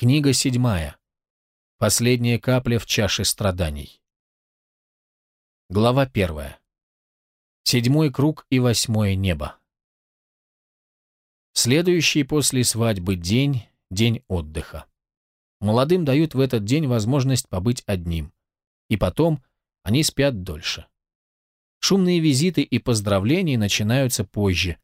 Книга седьмая. Последняя капля в чаше страданий. Глава первая. Седьмой круг и восьмое небо. Следующий после свадьбы день – день отдыха. Молодым дают в этот день возможность побыть одним. И потом они спят дольше. Шумные визиты и поздравления начинаются позже.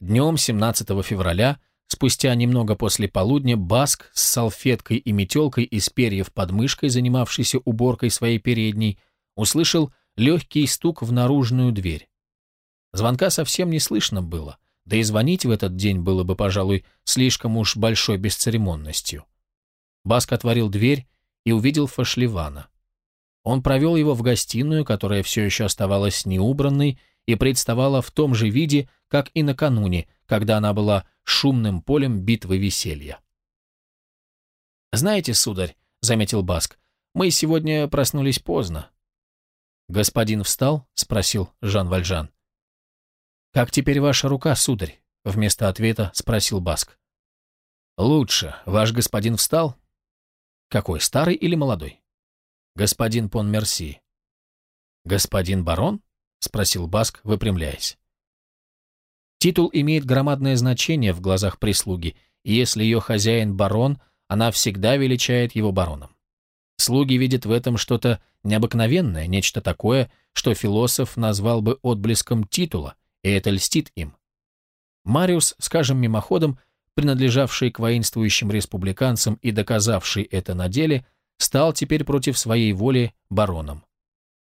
Днем 17 февраля, спустя немного после полудня, Баск с салфеткой и метелкой из перьев под мышкой, занимавшийся уборкой своей передней, услышал легкий стук в наружную дверь. Звонка совсем не слышно было, да и звонить в этот день было бы, пожалуй, слишком уж большой бесцеремонностью. Баск отворил дверь и увидел Фашливана. Он провел его в гостиную, которая все еще оставалась неубранной и представала в том же виде, как и накануне, когда она была шумным полем битвы веселья. «Знаете, сударь», — заметил Баск, — «мы сегодня проснулись поздно». «Господин встал?» — спросил Жан Вальжан. «Как теперь ваша рука, сударь?» — вместо ответа спросил Баск. «Лучше. Ваш господин встал?» «Какой, старый или молодой?» «Господин Пон Мерси». «Господин барон?» — спросил Баск, выпрямляясь. Титул имеет громадное значение в глазах прислуги, и если ее хозяин барон, она всегда величает его бароном. Слуги видят в этом что-то необыкновенное, нечто такое, что философ назвал бы отблеском титула, и это льстит им. Мариус, скажем мимоходом, принадлежавший к воинствующим республиканцам и доказавший это на деле, стал теперь против своей воли бароном.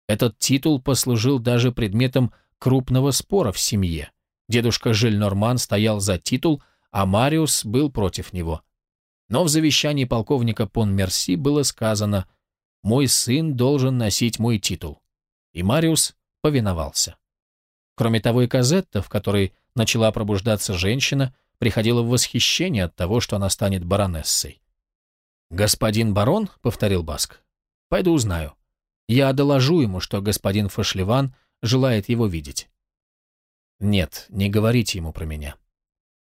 Этот титул послужил даже предметом крупного спора в семье. Дедушка Жиль-Норман стоял за титул, а Мариус был против него. Но в завещании полковника Пон-Мерси было сказано «Мой сын должен носить мой титул». И Мариус повиновался. Кроме того, и Казетта, в которой начала пробуждаться женщина, приходила в восхищение от того, что она станет баронессой. «Господин барон?» — повторил Баск. «Пойду узнаю. Я доложу ему, что господин Фашливан желает его видеть». «Нет, не говорите ему про меня.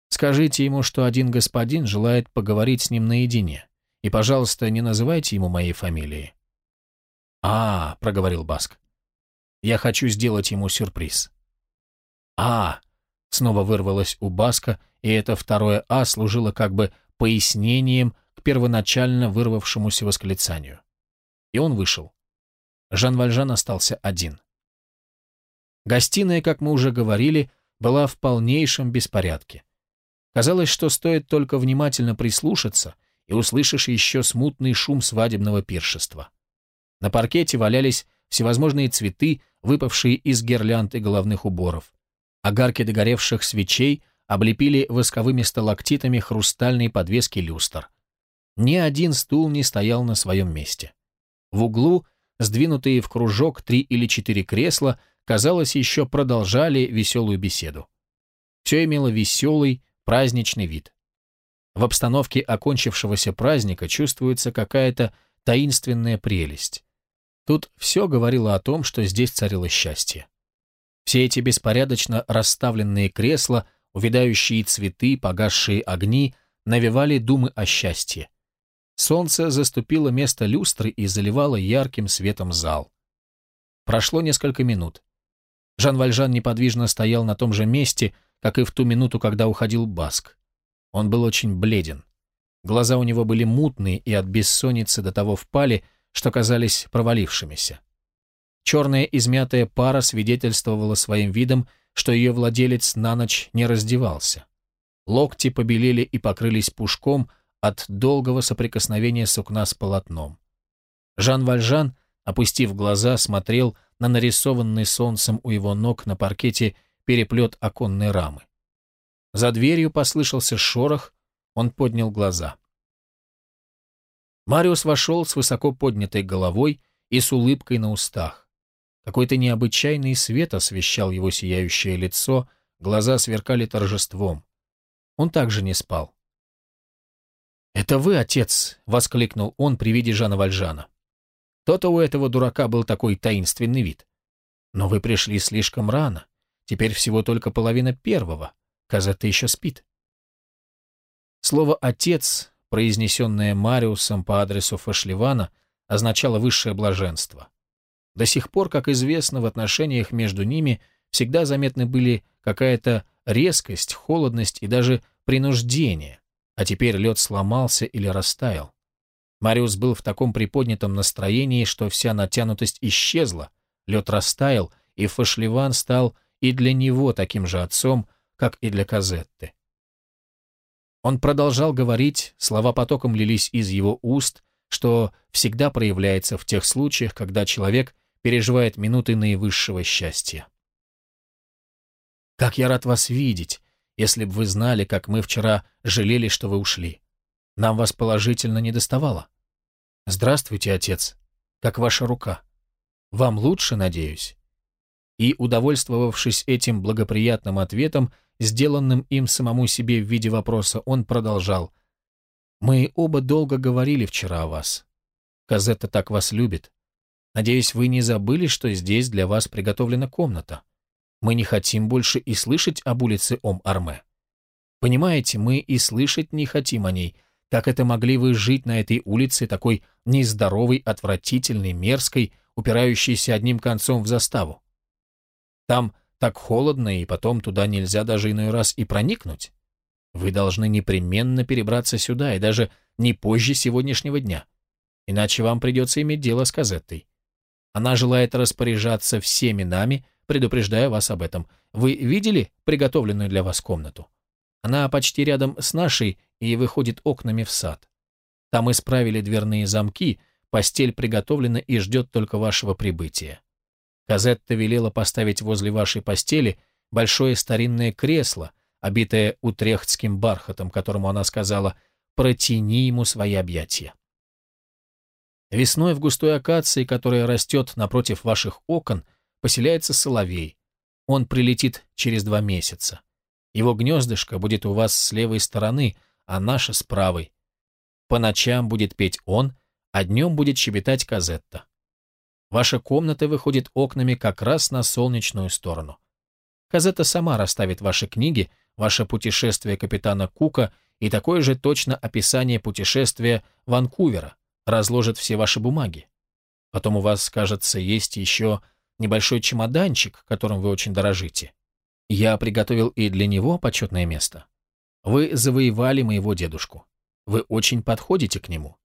Скажите ему, что один господин желает поговорить с ним наедине. И, пожалуйста, не называйте ему моей фамилии». «А, — проговорил Баск, — я хочу сделать ему сюрприз». «А, — снова вырвалось у Баска, и это второе «а» служило как бы пояснением первоначально вырвавшемуся восклицанию. И он вышел. Жан Вальжан остался один. Гостиная, как мы уже говорили, была в полнейшем беспорядке. Казалось, что стоит только внимательно прислушаться, и услышишь еще смутный шум свадебного пиршества. На паркете валялись всевозможные цветы, выпавшие из гирлянд и головных уборов. Огарки догоревших свечей облепили восковыми сталактитами хрустальные подвески люстр. Ни один стул не стоял на своем месте. В углу, сдвинутые в кружок три или четыре кресла, казалось, еще продолжали веселую беседу. Все имело веселый, праздничный вид. В обстановке окончившегося праздника чувствуется какая-то таинственная прелесть. Тут все говорило о том, что здесь царило счастье. Все эти беспорядочно расставленные кресла, увядающие цветы, погасшие огни, навевали думы о счастье. Солнце заступило место люстры и заливало ярким светом зал. Прошло несколько минут. Жан Вальжан неподвижно стоял на том же месте, как и в ту минуту, когда уходил Баск. Он был очень бледен. Глаза у него были мутные и от бессонницы до того впали, что казались провалившимися. Черная измятая пара свидетельствовала своим видом, что ее владелец на ночь не раздевался. Локти побелели и покрылись пушком, от долгого соприкосновения сукна с полотном. Жан Вальжан, опустив глаза, смотрел на нарисованный солнцем у его ног на паркете переплет оконной рамы. За дверью послышался шорох, он поднял глаза. Мариус вошел с высоко поднятой головой и с улыбкой на устах. Какой-то необычайный свет освещал его сияющее лицо, глаза сверкали торжеством. Он также не спал. «Это вы, отец!» — воскликнул он при виде Жана Вальжана. То-то у этого дурака был такой таинственный вид. Но вы пришли слишком рано. Теперь всего только половина первого. Казета еще спит. Слово «отец» произнесенное Мариусом по адресу Фашливана, означало высшее блаженство. До сих пор, как известно, в отношениях между ними всегда заметны были какая-то резкость, холодность и даже принуждение, а теперь лед сломался или растаял. Мариус был в таком приподнятом настроении, что вся натянутость исчезла, лед растаял, и Фашливан стал и для него таким же отцом, как и для Казетты. Он продолжал говорить, слова потоком лились из его уст, что всегда проявляется в тех случаях, когда человек переживает минуты наивысшего счастья. «Как я рад вас видеть, если бы вы знали, как мы вчера жалели, что вы ушли. Нам вас положительно не доставало. Здравствуйте, отец. Как ваша рука? Вам лучше, надеюсь?» И, удовольствовавшись этим благоприятным ответом, сделанным им самому себе в виде вопроса, он продолжал. «Мы оба долго говорили вчера о вас. Казетта так вас любит. Надеюсь, вы не забыли, что здесь для вас приготовлена комната. Мы не хотим больше и слышать об улице Ом-Арме. Понимаете, мы и слышать не хотим о ней. Как это могли вы жить на этой улице, такой нездоровой, отвратительной, мерзкой, упирающейся одним концом в заставу? Там так холодно, и потом туда нельзя даже иной раз и проникнуть. Вы должны непременно перебраться сюда, и даже не позже сегодняшнего дня. Иначе вам придется иметь дело с Казеттой. Она желает распоряжаться всеми нами, предупреждая вас об этом. Вы видели приготовленную для вас комнату? Она почти рядом с нашей и выходит окнами в сад. Там исправили дверные замки, постель приготовлена и ждет только вашего прибытия. Казетта велела поставить возле вашей постели большое старинное кресло, обитое утрехтским бархатом, которому она сказала «протяни ему свои объятия». Весной в густой акации, которая растет напротив ваших окон, поселяется соловей. Он прилетит через два месяца. Его гнездышко будет у вас с левой стороны, а наше с правой. По ночам будет петь он, а днем будет щебетать Казетта. Ваша комната выходит окнами как раз на солнечную сторону. Казета сама расставит ваши книги, ваше путешествие капитана Кука и такое же точно описание путешествия Ванкувера, разложит все ваши бумаги. Потом у вас, кажется, есть еще небольшой чемоданчик, которым вы очень дорожите. Я приготовил и для него почетное место. Вы завоевали моего дедушку. Вы очень подходите к нему.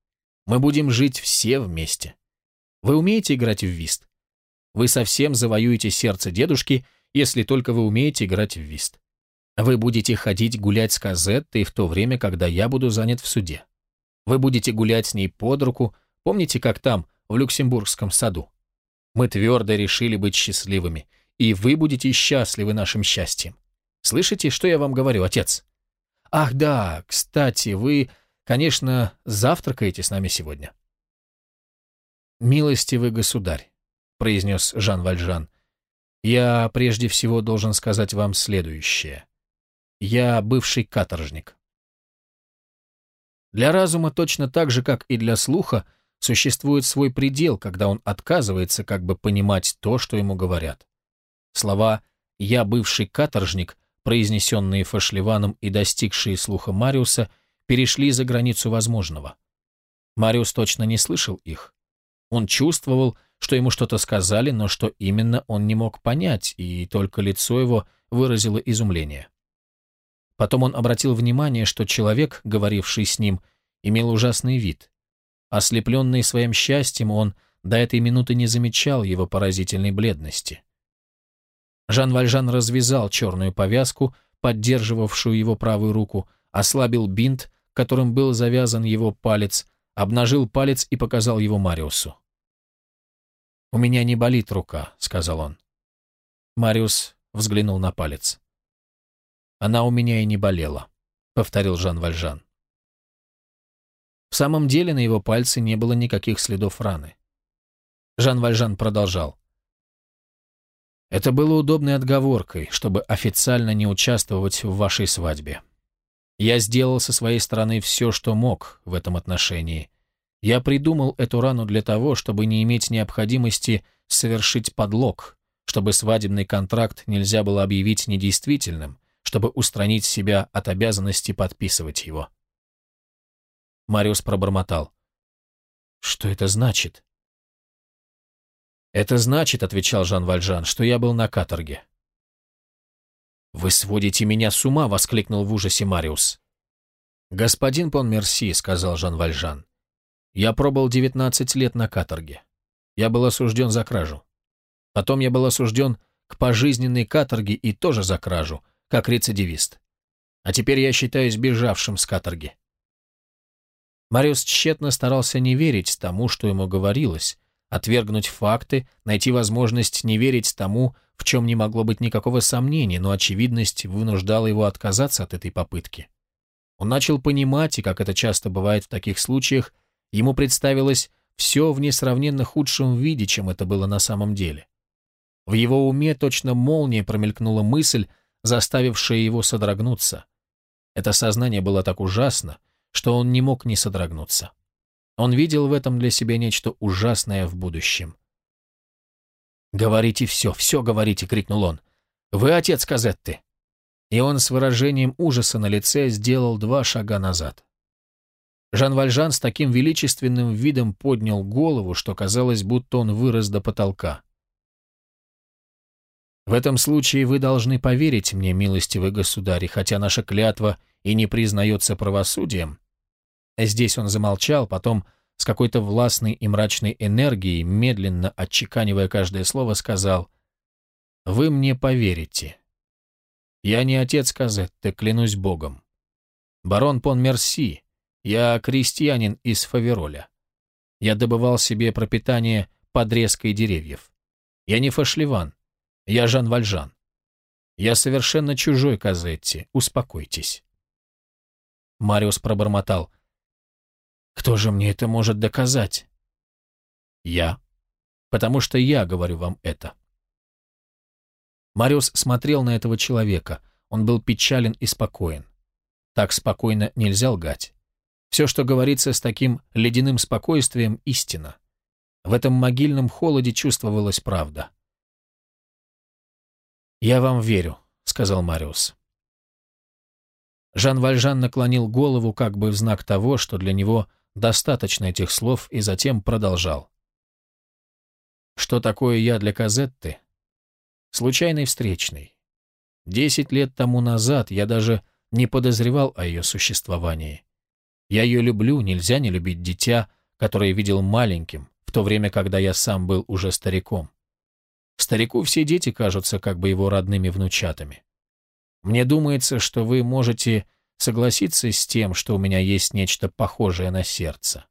Мы будем жить все вместе. Вы умеете играть в вист? Вы совсем завоюете сердце дедушки, если только вы умеете играть в вист. Вы будете ходить гулять с Казеттой в то время, когда я буду занят в суде. Вы будете гулять с ней под руку, помните, как там, в Люксембургском саду? Мы твердо решили быть счастливыми, и вы будете счастливы нашим счастьем. Слышите, что я вам говорю, отец? Ах да, кстати, вы, конечно, завтракаете с нами сегодня. «Милостивый государь», — произнес Жан Вальжан, — «я прежде всего должен сказать вам следующее. Я бывший каторжник». Для разума точно так же, как и для слуха, существует свой предел, когда он отказывается как бы понимать то, что ему говорят. Слова «я бывший каторжник», произнесенные Фашливаном и достигшие слуха Мариуса, перешли за границу возможного. Мариус точно не слышал их. Он чувствовал, что ему что-то сказали, но что именно он не мог понять, и только лицо его выразило изумление. Потом он обратил внимание, что человек, говоривший с ним, имел ужасный вид. Ослепленный своим счастьем, он до этой минуты не замечал его поразительной бледности. Жан Вальжан развязал черную повязку, поддерживавшую его правую руку, ослабил бинт, которым был завязан его палец, обнажил палец и показал его Мариусу. «У меня не болит рука», — сказал он. Мариус взглянул на палец. «Она у меня и не болела», — повторил Жан Вальжан. В самом деле на его пальце не было никаких следов раны. Жан Вальжан продолжал. «Это было удобной отговоркой, чтобы официально не участвовать в вашей свадьбе. Я сделал со своей стороны все, что мог в этом отношении. Я придумал эту рану для того, чтобы не иметь необходимости совершить подлог, чтобы свадебный контракт нельзя было объявить недействительным, чтобы устранить себя от обязанности подписывать его. Мариус пробормотал. «Что это значит?» «Это значит, — отвечал Жан Вальжан, — что я был на каторге». «Вы сводите меня с ума!» — воскликнул в ужасе Мариус. «Господин Понмерси», — сказал Жан Вальжан, — «я пробыл 19 лет на каторге. Я был осужден за кражу. Потом я был осужден к пожизненной каторге и тоже за кражу, как рецидивист. А теперь я считаюсь бежавшим с каторги». Мариус тщетно старался не верить тому, что ему говорилось, отвергнуть факты, найти возможность не верить тому, в чем не могло быть никакого сомнения, но очевидность вынуждала его отказаться от этой попытки. Он начал понимать, и как это часто бывает в таких случаях, ему представилось все в несравненно худшем виде, чем это было на самом деле. В его уме точно молния промелькнула мысль, заставившая его содрогнуться. Это сознание было так ужасно, что он не мог не содрогнуться. Он видел в этом для себя нечто ужасное в будущем. «Говорите все, все говорите!» — крикнул он. «Вы отец Казетты!» И он с выражением ужаса на лице сделал два шага назад. Жан Вальжан с таким величественным видом поднял голову, что казалось, будто он вырос до потолка. «В этом случае вы должны поверить мне, милостивый государь, хотя наша клятва и не признается правосудием, Здесь он замолчал, потом с какой-то властной и мрачной энергией, медленно отчеканивая каждое слово, сказал «Вы мне поверите. Я не отец Казетты, клянусь Богом. Барон Пон Мерси, я крестьянин из Фавероля. Я добывал себе пропитание подрезкой деревьев. Я не фашливан, я Жан Вальжан. Я совершенно чужой Казетти, успокойтесь». Мариус пробормотал кто же мне это может доказать? Я. Потому что я говорю вам это. Мариус смотрел на этого человека. Он был печален и спокоен. Так спокойно нельзя лгать. Все, что говорится с таким ледяным спокойствием, истина. В этом могильном холоде чувствовалась правда. «Я вам верю», — сказал Мариус. Жан Вальжан наклонил голову как бы в знак того, что для него Достаточно этих слов и затем продолжал. Что такое я для Казетты? Случайный встречный. Десять лет тому назад я даже не подозревал о ее существовании. Я ее люблю, нельзя не любить дитя, которое видел маленьким, в то время, когда я сам был уже стариком. Старику все дети кажутся как бы его родными внучатами. Мне думается, что вы можете согласиться с тем, что у меня есть нечто похожее на сердце.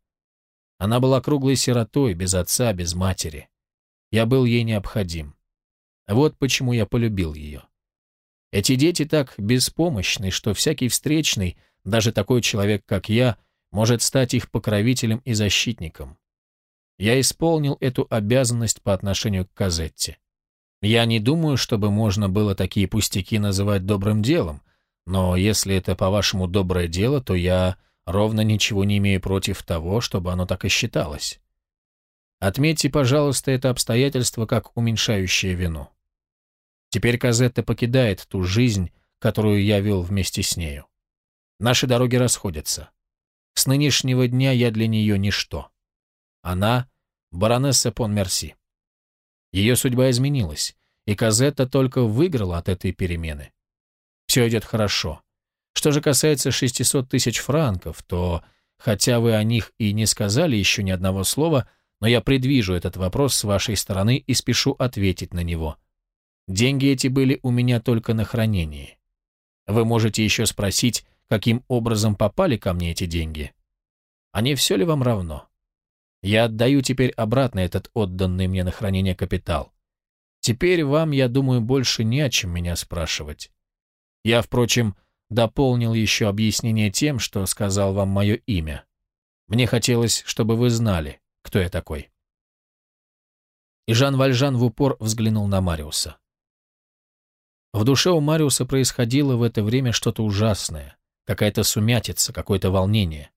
Она была круглой сиротой, без отца, без матери. Я был ей необходим. Вот почему я полюбил ее. Эти дети так беспомощны, что всякий встречный, даже такой человек, как я, может стать их покровителем и защитником. Я исполнил эту обязанность по отношению к Казетте. Я не думаю, чтобы можно было такие пустяки называть добрым делом, но если это, по-вашему, доброе дело, то я ровно ничего не имею против того, чтобы оно так и считалось. Отметьте, пожалуйста, это обстоятельство как уменьшающее вину. Теперь Казетта покидает ту жизнь, которую я вел вместе с нею. Наши дороги расходятся. С нынешнего дня я для нее ничто. Она — баронесса Понмерси. Ее судьба изменилась, и Казетта только выиграла от этой перемены. Все идет хорошо. Что же касается 600 тысяч франков, то, хотя вы о них и не сказали еще ни одного слова, но я предвижу этот вопрос с вашей стороны и спешу ответить на него. Деньги эти были у меня только на хранении. Вы можете еще спросить, каким образом попали ко мне эти деньги. А не все ли вам равно? Я отдаю теперь обратно этот отданный мне на хранение капитал. Теперь вам, я думаю, больше не о чем меня спрашивать. Я, впрочем, дополнил еще объяснение тем, что сказал вам мое имя. Мне хотелось, чтобы вы знали, кто я такой. И Жан Вальжан в упор взглянул на Мариуса. В душе у Мариуса происходило в это время что-то ужасное, какая-то сумятица, какое-то волнение.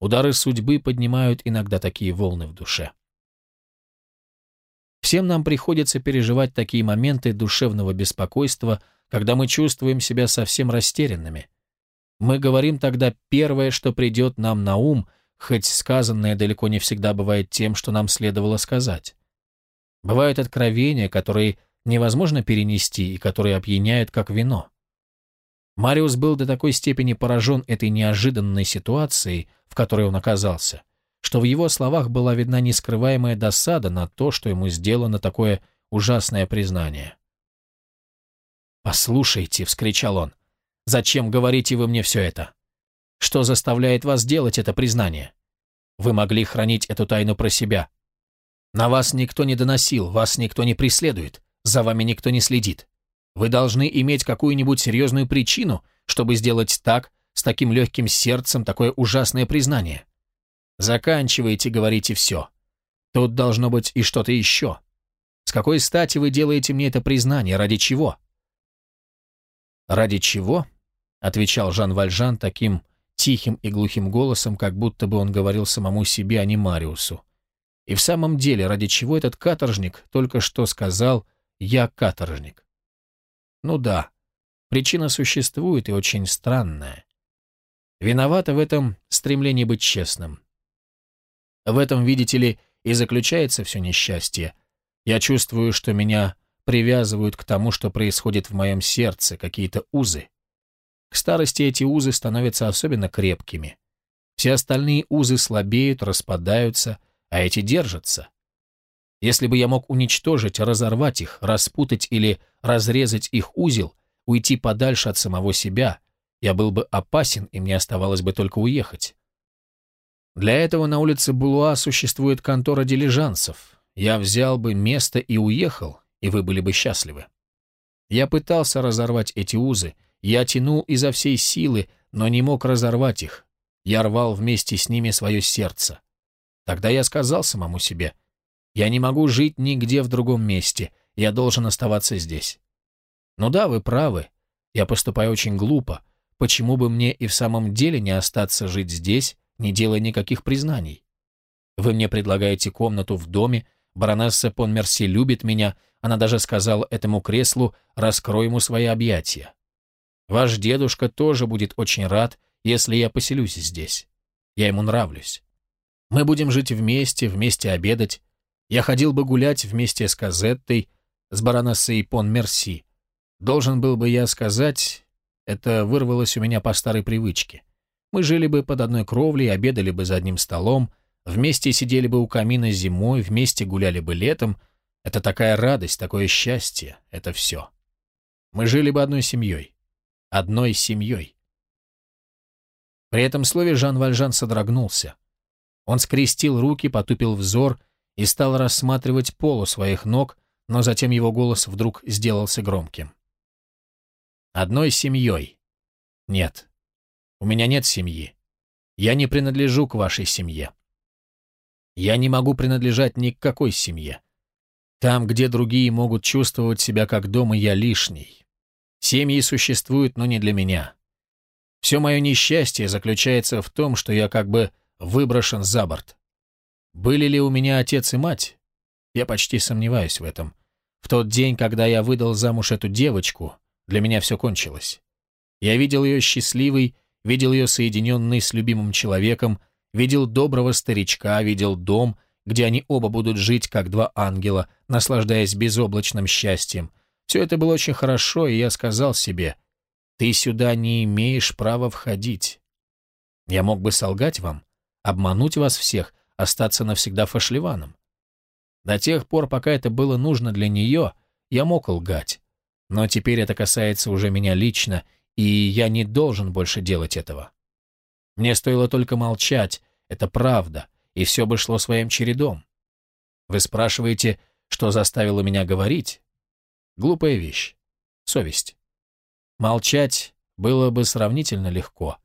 Удары судьбы поднимают иногда такие волны в душе. Всем нам приходится переживать такие моменты душевного беспокойства, когда мы чувствуем себя совсем растерянными. Мы говорим тогда первое, что придет нам на ум, хоть сказанное далеко не всегда бывает тем, что нам следовало сказать. Бывают откровения, которые невозможно перенести и которые опьяняют, как вино. Мариус был до такой степени поражен этой неожиданной ситуацией, в которой он оказался, что в его словах была видна нескрываемая досада на то, что ему сделано такое ужасное признание. «Послушайте», — вскричал он, — «зачем говорите вы мне все это? Что заставляет вас делать это признание? Вы могли хранить эту тайну про себя. На вас никто не доносил, вас никто не преследует, за вами никто не следит. Вы должны иметь какую-нибудь серьезную причину, чтобы сделать так, с таким легким сердцем, такое ужасное признание. Заканчивайте, говорите все. Тут должно быть и что-то еще. С какой стати вы делаете мне это признание? Ради чего? Ради чего? Отвечал Жан Вальжан таким тихим и глухим голосом, как будто бы он говорил самому себе, а не Мариусу. И в самом деле, ради чего этот каторжник только что сказал «я каторжник»? Ну да, причина существует и очень странная. Виновата в этом стремлении быть честным. В этом, видите ли, и заключается все несчастье. Я чувствую, что меня привязывают к тому, что происходит в моем сердце, какие-то узы. К старости эти узы становятся особенно крепкими. Все остальные узы слабеют, распадаются, а эти держатся. Если бы я мог уничтожить, разорвать их, распутать или разрезать их узел, уйти подальше от самого себя, я был бы опасен, и мне оставалось бы только уехать. Для этого на улице Булуа существует контора дилижансов. Я взял бы место и уехал, и вы были бы счастливы. Я пытался разорвать эти узы, я тянул изо всей силы, но не мог разорвать их. Я рвал вместе с ними свое сердце. Тогда я сказал самому себе — я не могу жить нигде в другом месте. Я должен оставаться здесь. Ну да, вы правы. Я поступаю очень глупо. Почему бы мне и в самом деле не остаться жить здесь, не делая никаких признаний? Вы мне предлагаете комнату в доме, баронесса Понмерси любит меня, она даже сказала этому креслу «раскрой ему свои объятия». Ваш дедушка тоже будет очень рад, если я поселюсь здесь. Я ему нравлюсь. Мы будем жить вместе, вместе обедать, я ходил бы гулять вместе с Казеттой, с баронессой Пон Мерси. Должен был бы я сказать, это вырвалось у меня по старой привычке. Мы жили бы под одной кровлей, обедали бы за одним столом, вместе сидели бы у камина зимой, вместе гуляли бы летом. Это такая радость, такое счастье, это все. Мы жили бы одной семьей. Одной семьей. При этом слове Жан Вальжан содрогнулся. Он скрестил руки, потупил взор — и стал рассматривать пол у своих ног, но затем его голос вдруг сделался громким. «Одной семьей. Нет. У меня нет семьи. Я не принадлежу к вашей семье. Я не могу принадлежать ни к какой семье. Там, где другие могут чувствовать себя как дома, я лишний. Семьи существуют, но не для меня. Все мое несчастье заключается в том, что я как бы выброшен за борт. Были ли у меня отец и мать? Я почти сомневаюсь в этом. В тот день, когда я выдал замуж эту девочку, для меня все кончилось. Я видел ее счастливой, видел ее соединенной с любимым человеком, видел доброго старичка, видел дом, где они оба будут жить, как два ангела, наслаждаясь безоблачным счастьем. Все это было очень хорошо, и я сказал себе, «Ты сюда не имеешь права входить». Я мог бы солгать вам, обмануть вас всех, остаться навсегда фашливаном. До тех пор, пока это было нужно для нее, я мог лгать. Но теперь это касается уже меня лично, и я не должен больше делать этого. Мне стоило только молчать, это правда, и все бы шло своим чередом. Вы спрашиваете, что заставило меня говорить? Глупая вещь. Совесть. Молчать было бы сравнительно легко.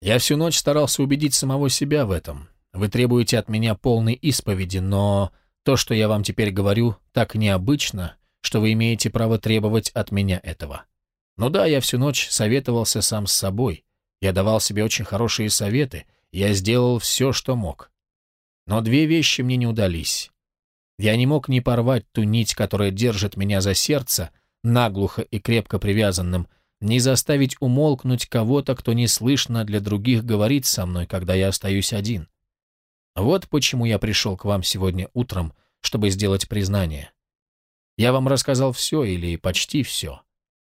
Я всю ночь старался убедить самого себя в этом, вы требуете от меня полной исповеди, но то, что я вам теперь говорю, так необычно, что вы имеете право требовать от меня этого. Ну да, я всю ночь советовался сам с собой. Я давал себе очень хорошие советы, я сделал все, что мог. Но две вещи мне не удались. Я не мог не порвать ту нить, которая держит меня за сердце, наглухо и крепко привязанным, не заставить умолкнуть кого-то, кто неслышно для других говорит со мной, когда я остаюсь один. Вот почему я пришел к вам сегодня утром, чтобы сделать признание. Я вам рассказал все или почти все.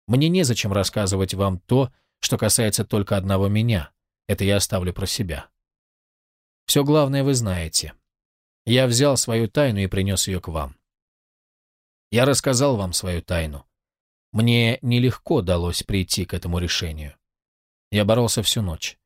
Мне незачем рассказывать вам то, что касается только одного меня. Это я оставлю про себя. Все главное вы знаете. Я взял свою тайну и принес ее к вам. Я рассказал вам свою тайну. Мне нелегко далось прийти к этому решению. Я боролся всю ночь.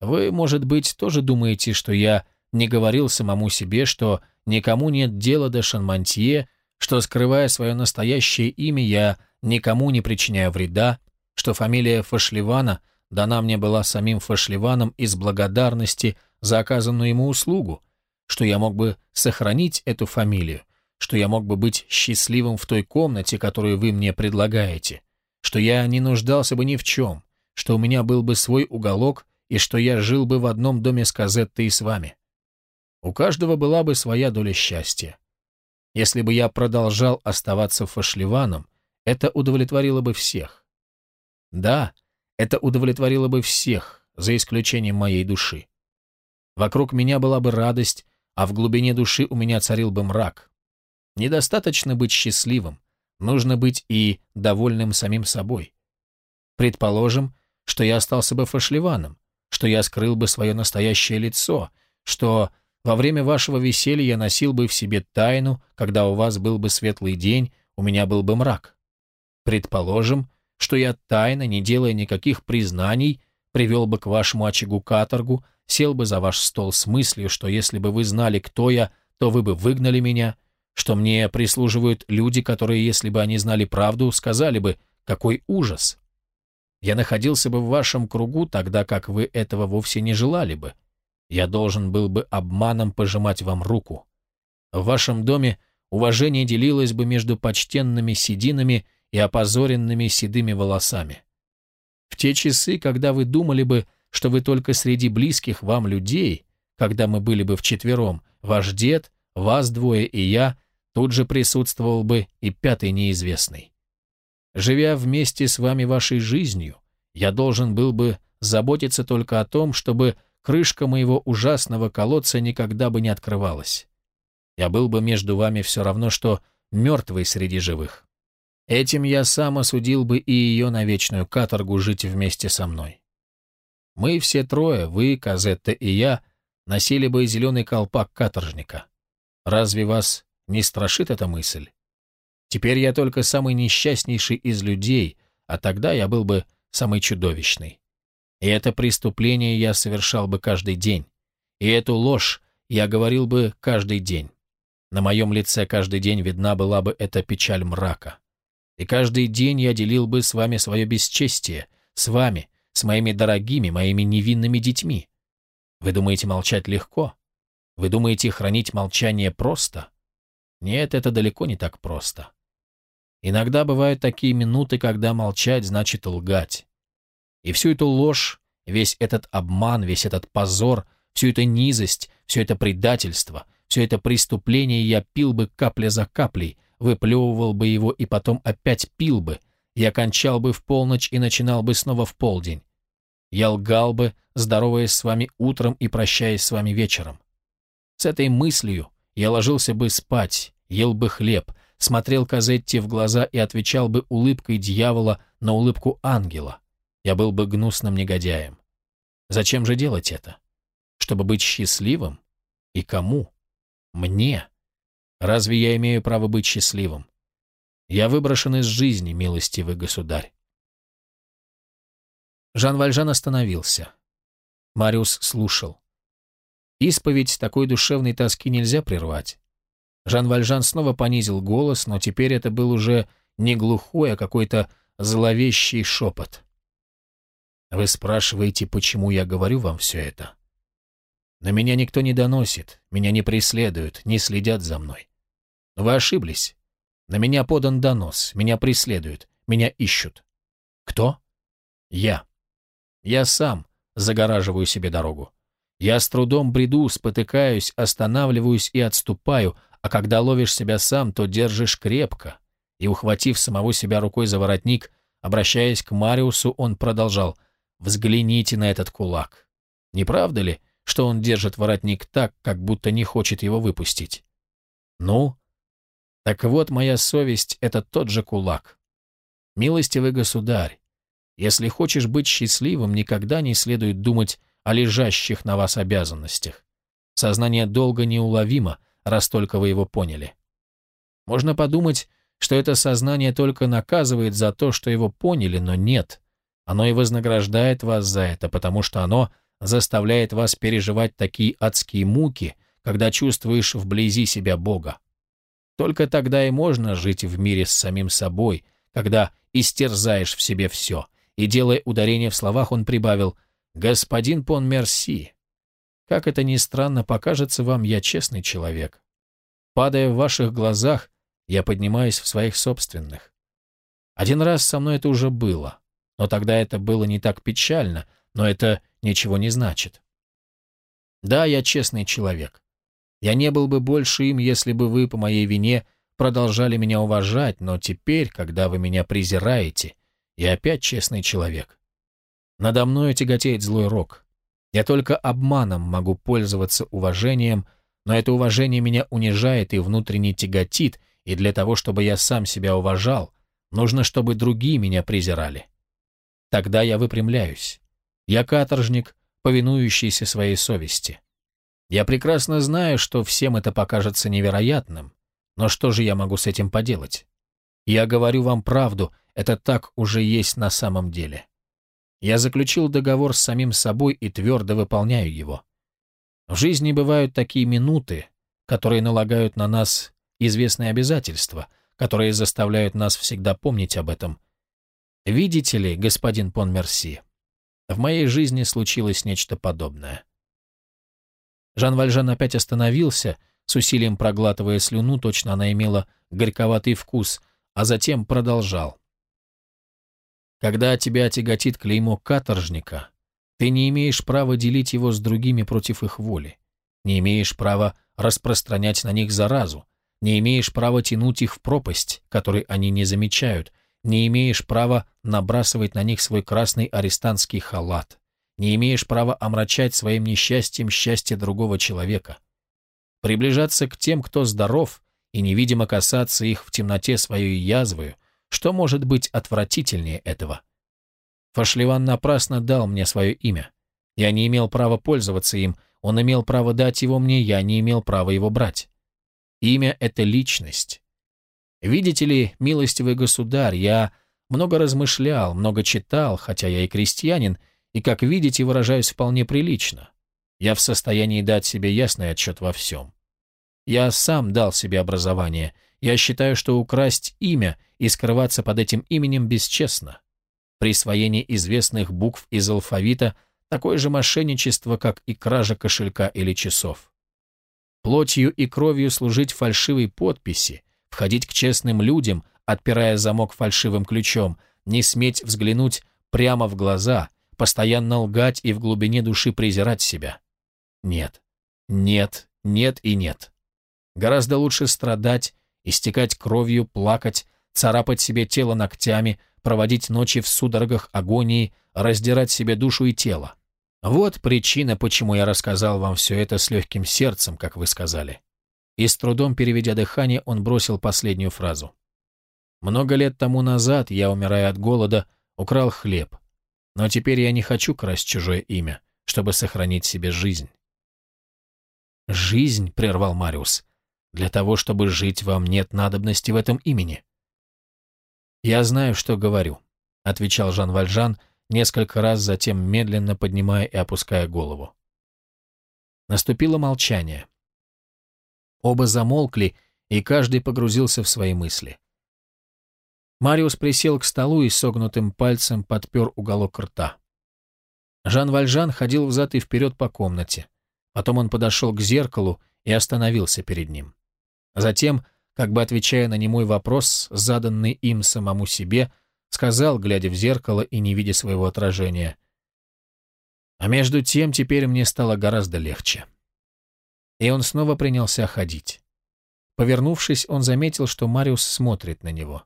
Вы, может быть, тоже думаете, что я не говорил самому себе, что никому нет дела до Шанмантье, что, скрывая свое настоящее имя, я никому не причиняю вреда, что фамилия Фашливана дана мне была самим Фашливаном из благодарности за оказанную ему услугу, что я мог бы сохранить эту фамилию, что я мог бы быть счастливым в той комнате, которую вы мне предлагаете, что я не нуждался бы ни в чем, что у меня был бы свой уголок и что я жил бы в одном доме с Казеттой и с вами. У каждого была бы своя доля счастья. Если бы я продолжал оставаться фашливаном, это удовлетворило бы всех. Да, это удовлетворило бы всех, за исключением моей души. Вокруг меня была бы радость, а в глубине души у меня царил бы мрак. Недостаточно быть счастливым, нужно быть и довольным самим собой. Предположим, что я остался бы фашливаном, что я скрыл бы свое настоящее лицо, что во время вашего веселья я носил бы в себе тайну, когда у вас был бы светлый день, у меня был бы мрак. Предположим, что я тайно, не делая никаких признаний, привел бы к вашему очагу каторгу, сел бы за ваш стол с мыслью, что если бы вы знали, кто я, то вы бы выгнали меня, что мне прислуживают люди, которые, если бы они знали правду, сказали бы «какой ужас». Я находился бы в вашем кругу, тогда как вы этого вовсе не желали бы. Я должен был бы обманом пожимать вам руку. В вашем доме уважение делилось бы между почтенными сединами и опозоренными седыми волосами. В те часы, когда вы думали бы, что вы только среди близких вам людей, когда мы были бы вчетвером, ваш дед, вас двое и я, тут же присутствовал бы и пятый неизвестный. Живя вместе с вами вашей жизнью, я должен был бы заботиться только о том, чтобы крышка моего ужасного колодца никогда бы не открывалась. Я был бы между вами все равно, что мертвый среди живых. Этим я сам осудил бы и ее на вечную каторгу жить вместе со мной. Мы все трое, вы, Казетта и я, носили бы зеленый колпак каторжника. Разве вас не страшит эта мысль? Теперь я только самый несчастнейший из людей, а тогда я был бы самый чудовищный. И это преступление я совершал бы каждый день. И эту ложь я говорил бы каждый день. На моем лице каждый день видна была бы эта печаль мрака. И каждый день я делил бы с вами свое бесчестие, с вами, с моими дорогими, моими невинными детьми. Вы думаете молчать легко? Вы думаете хранить молчание просто? Нет, это далеко не так просто. Иногда бывают такие минуты, когда молчать значит лгать. И всю эту ложь, весь этот обман, весь этот позор, всю эту низость, все это предательство, все это преступление я пил бы капля за каплей, выплевывал бы его и потом опять пил бы, я кончал бы в полночь и начинал бы снова в полдень. Я лгал бы, здороваясь с вами утром и прощаясь с вами вечером. С этой мыслью я ложился бы спать, ел бы хлеб, смотрел Казетти в глаза и отвечал бы улыбкой дьявола на улыбку ангела я был бы гнусным негодяем. Зачем же делать это? Чтобы быть счастливым? И кому? Мне. Разве я имею право быть счастливым? Я выброшен из жизни, милостивый государь. Жан Вальжан остановился. Мариус слушал. Исповедь такой душевной тоски нельзя прервать. Жан Вальжан снова понизил голос, но теперь это был уже не глухой, а какой-то зловещий шепот. Вы спрашиваете, почему я говорю вам все это? На меня никто не доносит, меня не преследуют, не следят за мной. Вы ошиблись. На меня подан донос, меня преследуют, меня ищут. Кто? Я. Я сам загораживаю себе дорогу. Я с трудом бреду, спотыкаюсь, останавливаюсь и отступаю, а когда ловишь себя сам, то держишь крепко, и, ухватив самого себя рукой за воротник, Обращаясь к Мариусу, он продолжал «Взгляните на этот кулак. Не правда ли, что он держит воротник так, как будто не хочет его выпустить?» «Ну?» «Так вот, моя совесть — это тот же кулак. Милостивый государь, если хочешь быть счастливым, никогда не следует думать о лежащих на вас обязанностях. Сознание долга неуловимо, раз только вы его поняли. Можно подумать, что это сознание только наказывает за то, что его поняли, но нет. Оно и вознаграждает вас за это, потому что оно заставляет вас переживать такие адские муки, когда чувствуешь вблизи себя Бога. Только тогда и можно жить в мире с самим собой, когда истерзаешь в себе все. И, делая ударение в словах, он прибавил «Господин Пон Мерси, как это ни странно покажется вам, я честный человек. Падая в ваших глазах, я поднимаюсь в своих собственных. Один раз со мной это уже было, но тогда это было не так печально, но это ничего не значит. Да, я честный человек. Я не был бы больше им, если бы вы по моей вине продолжали меня уважать, но теперь, когда вы меня презираете, я опять честный человек. Надо мною тяготеет злой рок. Я только обманом могу пользоваться уважением, но это уважение меня унижает и внутренне тяготит, и для того, чтобы я сам себя уважал, нужно, чтобы другие меня презирали. Тогда я выпрямляюсь. Я каторжник, повинующийся своей совести. Я прекрасно знаю, что всем это покажется невероятным, но что же я могу с этим поделать? Я говорю вам правду, это так уже есть на самом деле. Я заключил договор с самим собой и твердо выполняю его. В жизни бывают такие минуты, которые налагают на нас известные обязательства, которые заставляют нас всегда помнить об этом. Видите ли, господин Пон Мерси, в моей жизни случилось нечто подобное. Жан Вальжан опять остановился, с усилием проглатывая слюну, точно она имела горьковатый вкус, а затем продолжал. Когда тебя тяготит клеймо каторжника, ты не имеешь права делить его с другими против их воли, не имеешь права распространять на них заразу, не имеешь права тянуть их в пропасть, которой они не замечают, не имеешь права набрасывать на них свой красный арестантский халат, не имеешь права омрачать своим несчастьем счастье другого человека. Приближаться к тем, кто здоров, и невидимо касаться их в темноте своей язвою, что может быть отвратительнее этого? Фашливан напрасно дал мне свое имя. Я не имел права пользоваться им, он имел право дать его мне, я не имел права его брать. Имя — это личность. Видите ли, милостивый государь, я много размышлял, много читал, хотя я и крестьянин, и, как видите, выражаюсь вполне прилично. Я в состоянии дать себе ясный отчет во всем. Я сам дал себе образование. Я считаю, что украсть имя и скрываться под этим именем бесчестно. Присвоение известных букв из алфавита – такое же мошенничество, как и кража кошелька или часов. Плотью и кровью служить фальшивой подписи, входить к честным людям, отпирая замок фальшивым ключом, не сметь взглянуть прямо в глаза, постоянно лгать и в глубине души презирать себя. Нет, нет, нет и нет. Гораздо лучше страдать, истекать кровью, плакать, царапать себе тело ногтями, проводить ночи в судорогах агонии, раздирать себе душу и тело. Вот причина, почему я рассказал вам все это с легким сердцем, как вы сказали. И с трудом переведя дыхание, он бросил последнюю фразу. Много лет тому назад я, умирая от голода, украл хлеб. Но теперь я не хочу красть чужое имя, чтобы сохранить себе жизнь. «Жизнь», — прервал Мариус, для того, чтобы жить, вам нет надобности в этом имени». «Я знаю, что говорю», — отвечал Жан Вальжан, несколько раз затем медленно поднимая и опуская голову. Наступило молчание. Оба замолкли, и каждый погрузился в свои мысли. Мариус присел к столу и согнутым пальцем подпер уголок рта. Жан Вальжан ходил взад и вперед по комнате. Потом он подошел к зеркалу и остановился перед ним. Затем, как бы отвечая на немой вопрос, заданный им самому себе, сказал, глядя в зеркало и не видя своего отражения, «А между тем теперь мне стало гораздо легче». И он снова принялся ходить. Повернувшись, он заметил, что Мариус смотрит на него.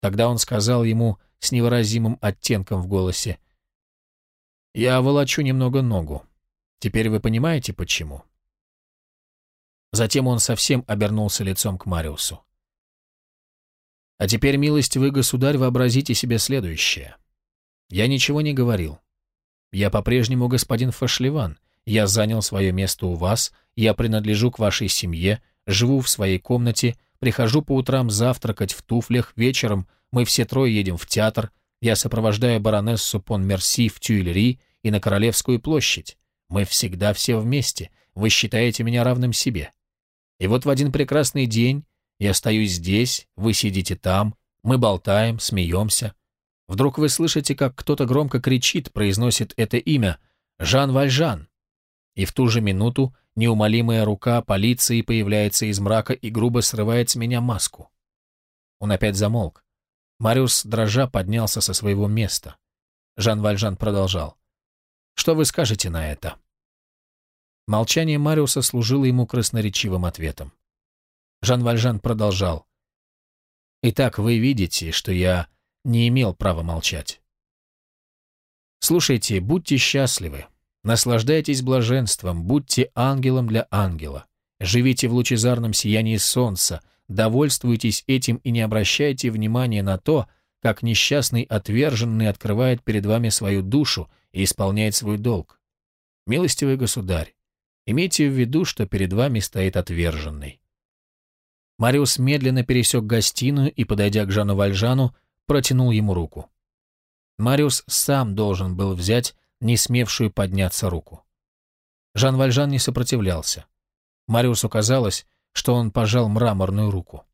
Тогда он сказал ему с невыразимым оттенком в голосе, «Я волочу немного ногу. Теперь вы понимаете, почему?» Затем он совсем обернулся лицом к Мариусу. «А теперь, милость вы, государь, вообразите себе следующее. Я ничего не говорил. Я по-прежнему господин Фашливан. Я занял свое место у вас, я принадлежу к вашей семье, живу в своей комнате, прихожу по утрам завтракать в туфлях, вечером мы все трое едем в театр, я сопровождаю баронессу Пон-Мерси в Тюильри и на Королевскую площадь. Мы всегда все вместе, вы считаете меня равным себе. И вот в один прекрасный день я стою здесь, вы сидите там, мы болтаем, смеемся. Вдруг вы слышите, как кто-то громко кричит, произносит это имя «Жан Вальжан». И в ту же минуту неумолимая рука полиции появляется из мрака и грубо срывает с меня маску. Он опять замолк. Мариус, дрожа, поднялся со своего места. Жан Вальжан продолжал. «Что вы скажете на это?» Молчание Мариуса служило ему красноречивым ответом. Жан Вальжан продолжал. «Итак, вы видите, что я не имел права молчать. Слушайте, будьте счастливы, наслаждайтесь блаженством, будьте ангелом для ангела, живите в лучезарном сиянии солнца, довольствуйтесь этим и не обращайте внимания на то, как несчастный отверженный открывает перед вами свою душу и исполняет свой долг. Милостивый государь, имейте в виду, что перед вами стоит отверженный. Мариус медленно пересек гостиную и, подойдя к Жану Вальжану, протянул ему руку. Мариус сам должен был взять не смевшую подняться руку. Жан Вальжан не сопротивлялся. Мариусу казалось, что он пожал мраморную руку.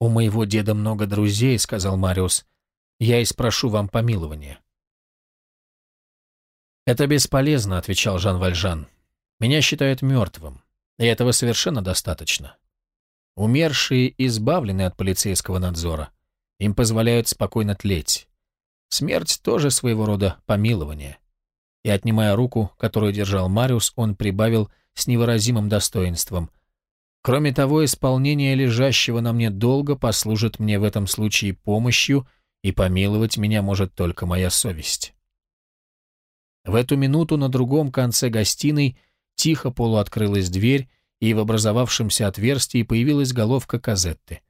«У моего деда много друзей», — сказал Мариус. «Я и спрошу вам помилования». «Это бесполезно», — отвечал Жан Вальжан. «Меня считают мертвым, и этого совершенно достаточно. Умершие избавлены от полицейского надзора. Им позволяют спокойно тлеть. Смерть тоже своего рода помилование. И, отнимая руку, которую держал Мариус, он прибавил с невыразимым достоинством. Кроме того, исполнение лежащего на мне долга послужит мне в этом случае помощью, и помиловать меня может только моя совесть. В эту минуту на другом конце гостиной тихо полуоткрылась дверь, и в образовавшемся отверстии появилась головка Казетты.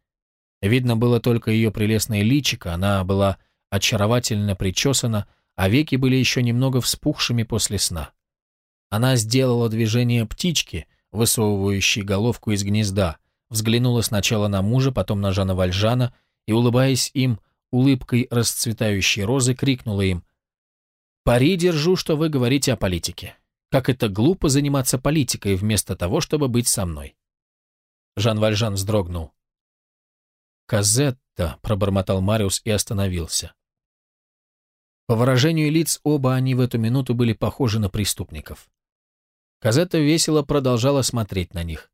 Видно было только ее прелестное личико, она была очаровательно причесана, а веки были еще немного вспухшими после сна. Она сделала движение птички, высовывающей головку из гнезда, взглянула сначала на мужа, потом на Жана Вальжана и, улыбаясь им, улыбкой расцветающей розы, крикнула им «Пари держу, что вы говорите о политике. Как это глупо заниматься политикой вместо того, чтобы быть со мной». Жан Вальжан вздрогнул. «Казетта», — пробормотал Мариус и остановился. По выражению лиц оба они в эту минуту были похожи на преступников. Казетта весело продолжала смотреть на них.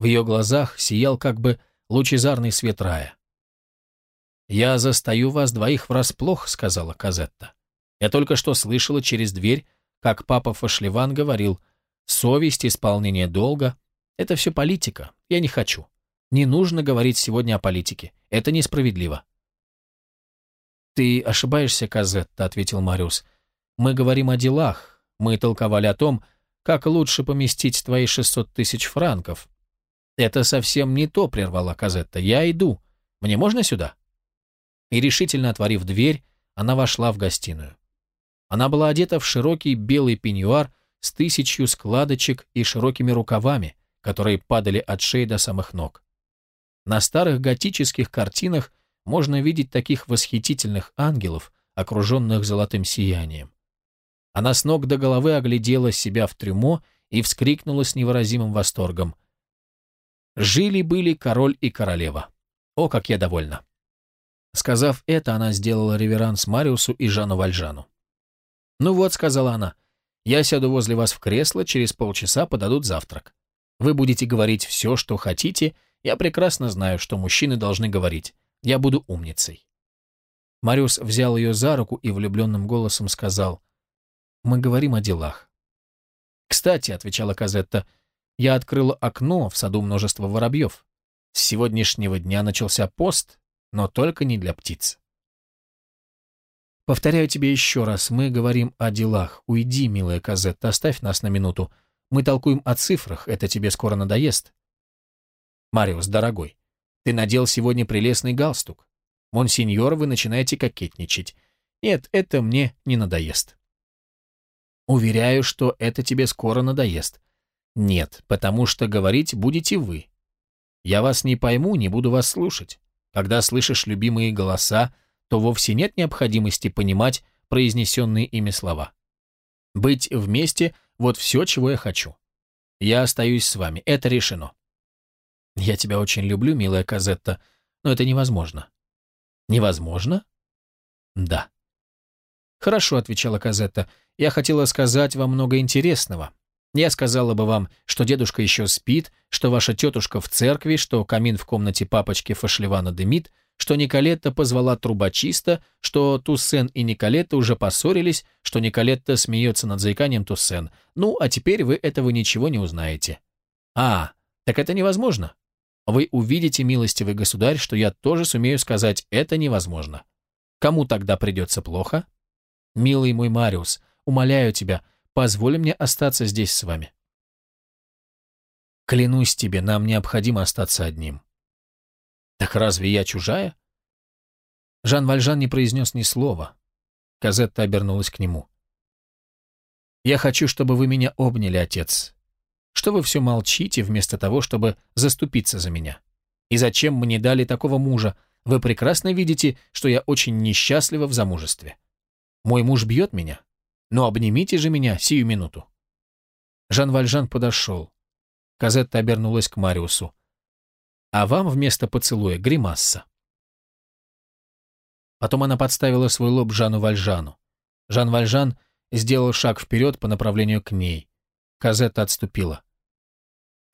В ее глазах сиял как бы лучезарный свет рая. «Я застаю вас двоих врасплох», — сказала Казетта. «Я только что слышала через дверь, как папа Фашливан говорил, совесть, исполнение долга — это все политика, я не хочу. Не нужно говорить сегодня о политике. Это несправедливо. «Ты ошибаешься, Казетта», — ответил Мариус. «Мы говорим о делах. Мы толковали о том, как лучше поместить твои 600 тысяч франков». «Это совсем не то», — прервала Казетта. «Я иду. Мне можно сюда?» И решительно отворив дверь, она вошла в гостиную. Она была одета в широкий белый пеньюар с тысячью складочек и широкими рукавами, которые падали от шеи до самых ног. На старых готических картинах можно видеть таких восхитительных ангелов, окруженных золотым сиянием. Она с ног до головы оглядела себя в трюмо и вскрикнула с невыразимым восторгом. «Жили-были король и королева. О, как я довольна!» Сказав это, она сделала реверанс Мариусу и Жану Вальжану. «Ну вот», — сказала она, — «я сяду возле вас в кресло, через полчаса подадут завтрак. Вы будете говорить все, что хотите, я прекрасно знаю, что мужчины должны говорить. Я буду умницей. Мариус взял ее за руку и влюбленным голосом сказал, «Мы говорим о делах». «Кстати», — отвечала Казетта, — «я открыла окно, в саду множество воробьев. С сегодняшнего дня начался пост, но только не для птиц. Повторяю тебе еще раз, мы говорим о делах. Уйди, милая Казетта, оставь нас на минуту. Мы толкуем о цифрах, это тебе скоро надоест. Мариус, дорогой, ты надел сегодня прелестный галстук. Монсеньор, вы начинаете кокетничать. Нет, это мне не надоест. Уверяю, что это тебе скоро надоест. Нет, потому что говорить будете вы. Я вас не пойму, не буду вас слушать. Когда слышишь любимые голоса, то вовсе нет необходимости понимать произнесенные ими слова. Быть вместе — вот все, чего я хочу. Я остаюсь с вами, это решено. Я тебя очень люблю, милая Казетта, но это невозможно. Невозможно? Да. Хорошо, отвечала Казетта, я хотела сказать вам много интересного. Я сказала бы вам, что дедушка еще спит, что ваша тетушка в церкви, что камин в комнате папочки Фашлевана дымит, что Николетта позвала трубочиста, что Туссен и Николетта уже поссорились, что Николетта смеется над заиканием Туссен. Ну, а теперь вы этого ничего не узнаете. А, так это невозможно. Вы увидите, милостивый государь, что я тоже сумею сказать «это невозможно». Кому тогда придется плохо? Милый мой Мариус, умоляю тебя, позволь мне остаться здесь с вами. Клянусь тебе, нам необходимо остаться одним. «Так разве я чужая?» Жан Вальжан не произнес ни слова. Казетта обернулась к нему. «Я хочу, чтобы вы меня обняли, отец. Что вы все молчите, вместо того, чтобы заступиться за меня? И зачем мне дали такого мужа? Вы прекрасно видите, что я очень несчастлива в замужестве. Мой муж бьет меня, но обнимите же меня сию минуту». Жан Вальжан подошел. Казетта обернулась к Мариусу а вам вместо поцелуя гримасса. Потом она подставила свой лоб Жану Вальжану. Жан Вальжан сделал шаг вперед по направлению к ней. Казетта отступила.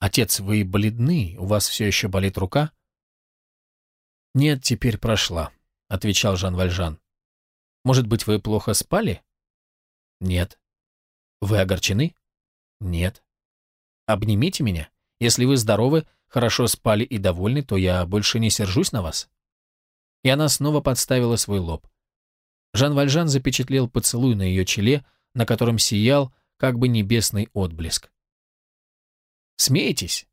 «Отец, вы бледны, у вас все еще болит рука?» «Нет, теперь прошла», — отвечал Жан Вальжан. «Может быть, вы плохо спали?» «Нет». «Вы огорчены?» «Нет». «Обнимите меня. Если вы здоровы, хорошо спали и довольны, то я больше не сержусь на вас». И она снова подставила свой лоб. Жан Вальжан запечатлел поцелуй на ее челе, на котором сиял как бы небесный отблеск. «Смеетесь?»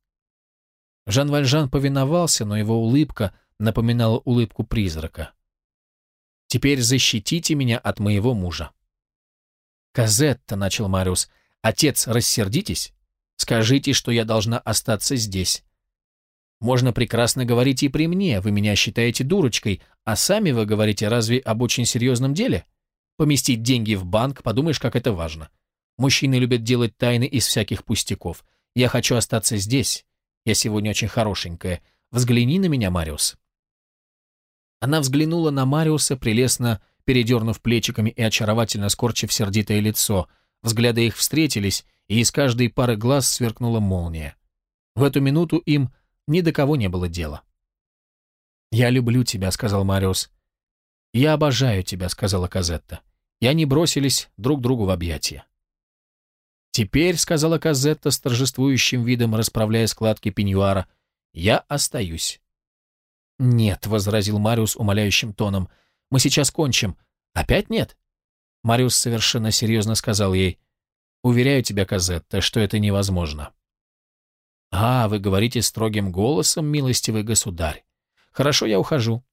Жан Вальжан повиновался, но его улыбка напоминала улыбку призрака. «Теперь защитите меня от моего мужа». «Казетта», — начал Мариус, — «отец, рассердитесь? Скажите, что я должна остаться здесь. Можно прекрасно говорить и при мне, вы меня считаете дурочкой, а сами вы говорите разве об очень серьезном деле? Поместить деньги в банк, подумаешь, как это важно. Мужчины любят делать тайны из всяких пустяков. Я хочу остаться здесь. Я сегодня очень хорошенькая. Взгляни на меня, Мариус». Она взглянула на Мариуса, прелестно передернув плечиками и очаровательно скорчив сердитое лицо. Взгляды их встретились, и из каждой пары глаз сверкнула молния. В эту минуту им ни до кого не было дела. «Я люблю тебя», — сказал Мариус. «Я обожаю тебя», — сказала Казетта. И они бросились друг другу в объятия. «Теперь», — сказала Казетта с торжествующим видом, расправляя складки пеньюара, — «я остаюсь». «Нет», — возразил Мариус умоляющим тоном, — «мы сейчас кончим». «Опять нет?» Мариус совершенно серьезно сказал ей, «Уверяю тебя, Казетта, что это невозможно». «А, вы говорите строгим голосом, милостивый государь. Хорошо, я ухожу.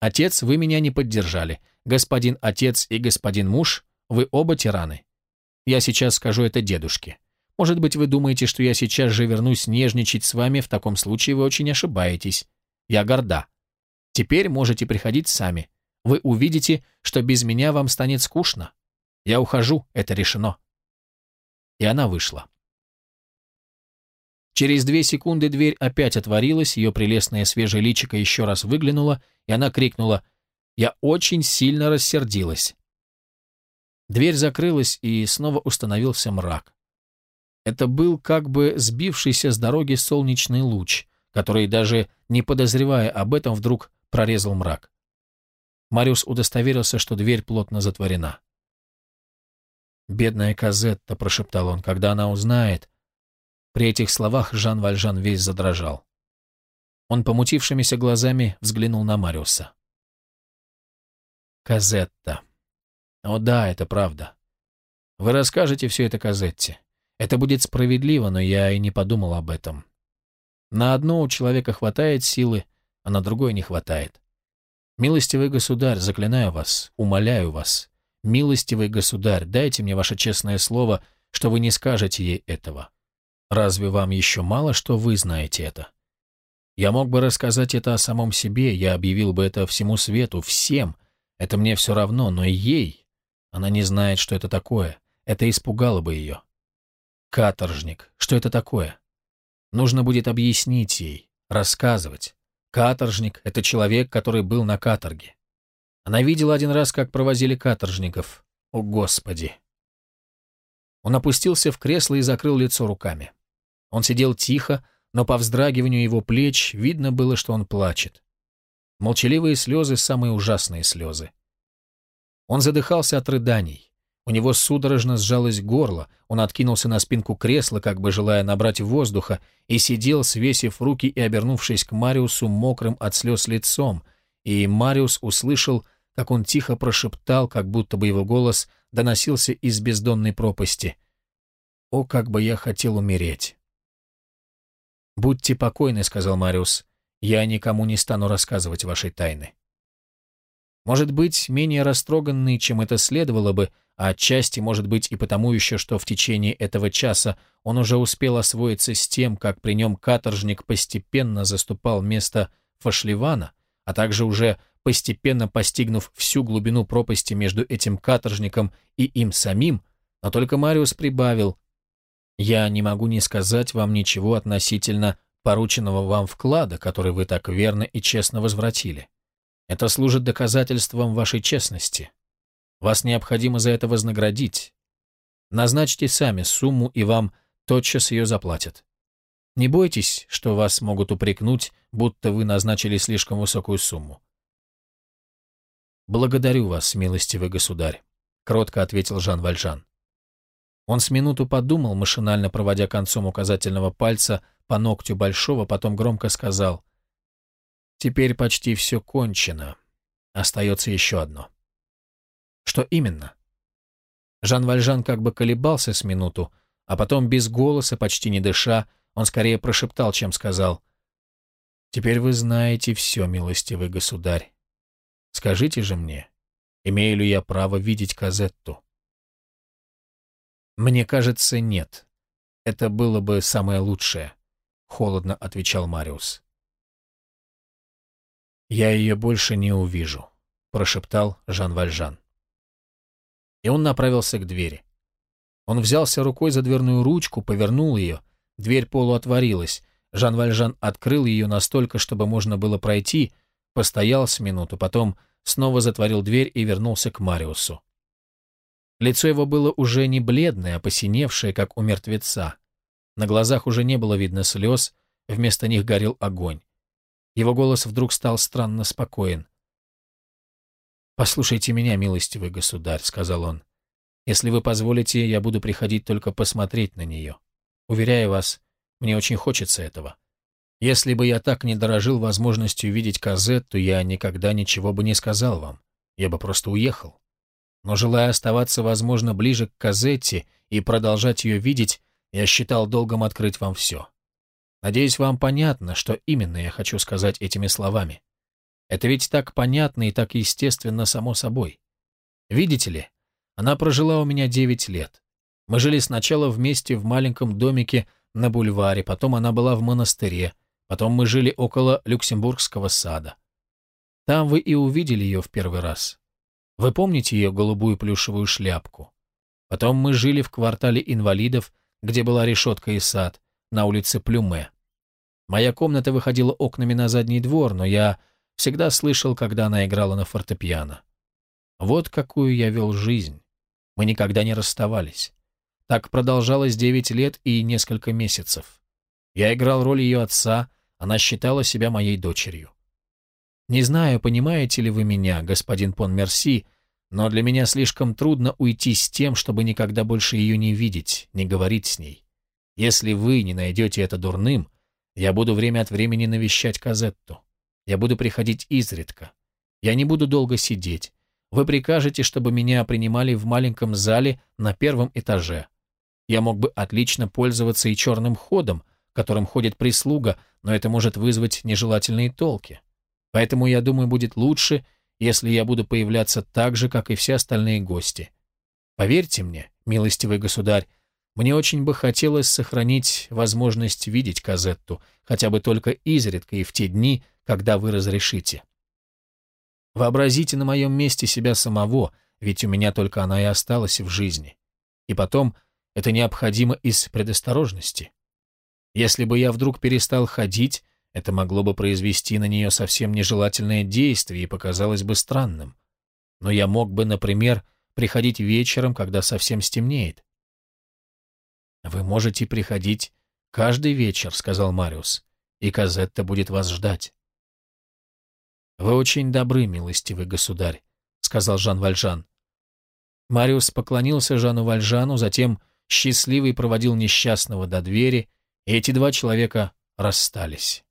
Отец, вы меня не поддержали. Господин отец и господин муж, вы оба тираны. Я сейчас скажу это дедушке. Может быть, вы думаете, что я сейчас же вернусь нежничать с вами, в таком случае вы очень ошибаетесь. Я горда. Теперь можете приходить сами. Вы увидите, что без меня вам станет скучно. Я ухожу, это решено». И она вышла. Через две секунды дверь опять отворилась, ее прелестное свежее личико еще раз выглянуло, и она крикнула «Я очень сильно рассердилась». Дверь закрылась, и снова установился мрак. Это был как бы сбившийся с дороги солнечный луч, который, даже не подозревая об этом, вдруг прорезал мрак. Мариус удостоверился, что дверь плотно затворена. «Бедная Казетта», — прошептал он, — «когда она узнает, при этих словах Жан Вальжан весь задрожал. Он помутившимися глазами взглянул на Мариуса. Казетта. О да, это правда. Вы расскажете все это Казетте. Это будет справедливо, но я и не подумал об этом. На одно у человека хватает силы, а на другое не хватает. Милостивый государь, заклинаю вас, умоляю вас, милостивый государь, дайте мне ваше честное слово, что вы не скажете ей этого. Разве вам еще мало, что вы знаете это? Я мог бы рассказать это о самом себе, я объявил бы это всему свету, всем. Это мне все равно, но ей... Она не знает, что это такое. Это испугало бы ее. Каторжник. Что это такое? Нужно будет объяснить ей, рассказывать. Каторжник — это человек, который был на каторге. Она видела один раз, как провозили каторжников. О, Господи! Он опустился в кресло и закрыл лицо руками. Он сидел тихо, но по вздрагиванию его плеч видно было, что он плачет. Молчаливые слезы — самые ужасные слезы. Он задыхался от рыданий. У него судорожно сжалось горло, он откинулся на спинку кресла, как бы желая набрать воздуха, и сидел, свесив руки и обернувшись к Мариусу мокрым от слез лицом, и Мариус услышал, как он тихо прошептал, как будто бы его голос доносился из бездонной пропасти. «О, как бы я хотел умереть!» «Будьте покойны», — сказал Мариус, — «я никому не стану рассказывать вашей тайны». Может быть, менее растроганный, чем это следовало бы, а отчасти, может быть, и потому еще, что в течение этого часа он уже успел освоиться с тем, как при нем каторжник постепенно заступал место Фашливана, а также уже постепенно постигнув всю глубину пропасти между этим каторжником и им самим, но только Мариус прибавил «Я не могу не сказать вам ничего относительно порученного вам вклада, который вы так верно и честно возвратили. Это служит доказательством вашей честности. Вас необходимо за это вознаградить. Назначьте сами сумму, и вам тотчас ее заплатят. Не бойтесь, что вас могут упрекнуть, будто вы назначили слишком высокую сумму. «Благодарю вас, милостивый государь», — кротко ответил Жан Вальжан. Он с минуту подумал, машинально проводя концом указательного пальца по ногтю большого, потом громко сказал, «Теперь почти все кончено. Остается еще одно». Что именно? Жан Вальжан как бы колебался с минуту, а потом без голоса, почти не дыша, он скорее прошептал, чем сказал. «Теперь вы знаете все, милостивый государь. Скажите же мне, имею ли я право видеть Казетту?» «Мне кажется, нет. Это было бы самое лучшее», — холодно отвечал Мариус. «Я ее больше не увижу», — прошептал Жан Вальжан и он направился к двери. Он взялся рукой за дверную ручку, повернул ее. Дверь полуотворилась. Жан Вальжан открыл ее настолько, чтобы можно было пройти, постоял с минуту, потом снова затворил дверь и вернулся к Мариусу. Лицо его было уже не бледное, а посиневшее, как у мертвеца. На глазах уже не было видно слез, вместо них горел огонь. Его голос вдруг стал странно спокоен. «Послушайте меня, милостивый государь», — сказал он. «Если вы позволите, я буду приходить только посмотреть на нее. Уверяю вас, мне очень хочется этого. Если бы я так не дорожил возможностью видеть Казетту, я никогда ничего бы не сказал вам. Я бы просто уехал. Но желая оставаться, возможно, ближе к Казетте и продолжать ее видеть, я считал долгом открыть вам все. Надеюсь, вам понятно, что именно я хочу сказать этими словами. Это ведь так понятно и так естественно само собой. Видите ли, она прожила у меня 9 лет. Мы жили сначала вместе в маленьком домике на бульваре, потом она была в монастыре, потом мы жили около Люксембургского сада. Там вы и увидели ее в первый раз. Вы помните ее голубую плюшевую шляпку? Потом мы жили в квартале инвалидов, где была решетка и сад, на улице Плюме. Моя комната выходила окнами на задний двор, но я Всегда слышал, когда она играла на фортепиано. Вот какую я вел жизнь. Мы никогда не расставались. Так продолжалось девять лет и несколько месяцев. Я играл роль ее отца, она считала себя моей дочерью. Не знаю, понимаете ли вы меня, господин Пон Мерси, но для меня слишком трудно уйти с тем, чтобы никогда больше ее не видеть, не говорить с ней. Если вы не найдете это дурным, я буду время от времени навещать Казетту. Я буду приходить изредка. Я не буду долго сидеть. Вы прикажете, чтобы меня принимали в маленьком зале на первом этаже. Я мог бы отлично пользоваться и черным ходом, которым ходит прислуга, но это может вызвать нежелательные толки. Поэтому, я думаю, будет лучше, если я буду появляться так же, как и все остальные гости. Поверьте мне, милостивый государь, мне очень бы хотелось сохранить возможность видеть Казетту, хотя бы только изредка и в те дни, когда вы разрешите. Вообразите на моем месте себя самого, ведь у меня только она и осталась в жизни. И потом, это необходимо из предосторожности. Если бы я вдруг перестал ходить, это могло бы произвести на нее совсем нежелательное действие и показалось бы странным. Но я мог бы, например, приходить вечером, когда совсем стемнеет. «Вы можете приходить каждый вечер», — сказал Мариус, — «и Казетта будет вас ждать». «Вы очень добры, милостивый государь», — сказал Жан Вальжан. Мариус поклонился Жану Вальжану, затем счастливый проводил несчастного до двери, и эти два человека расстались.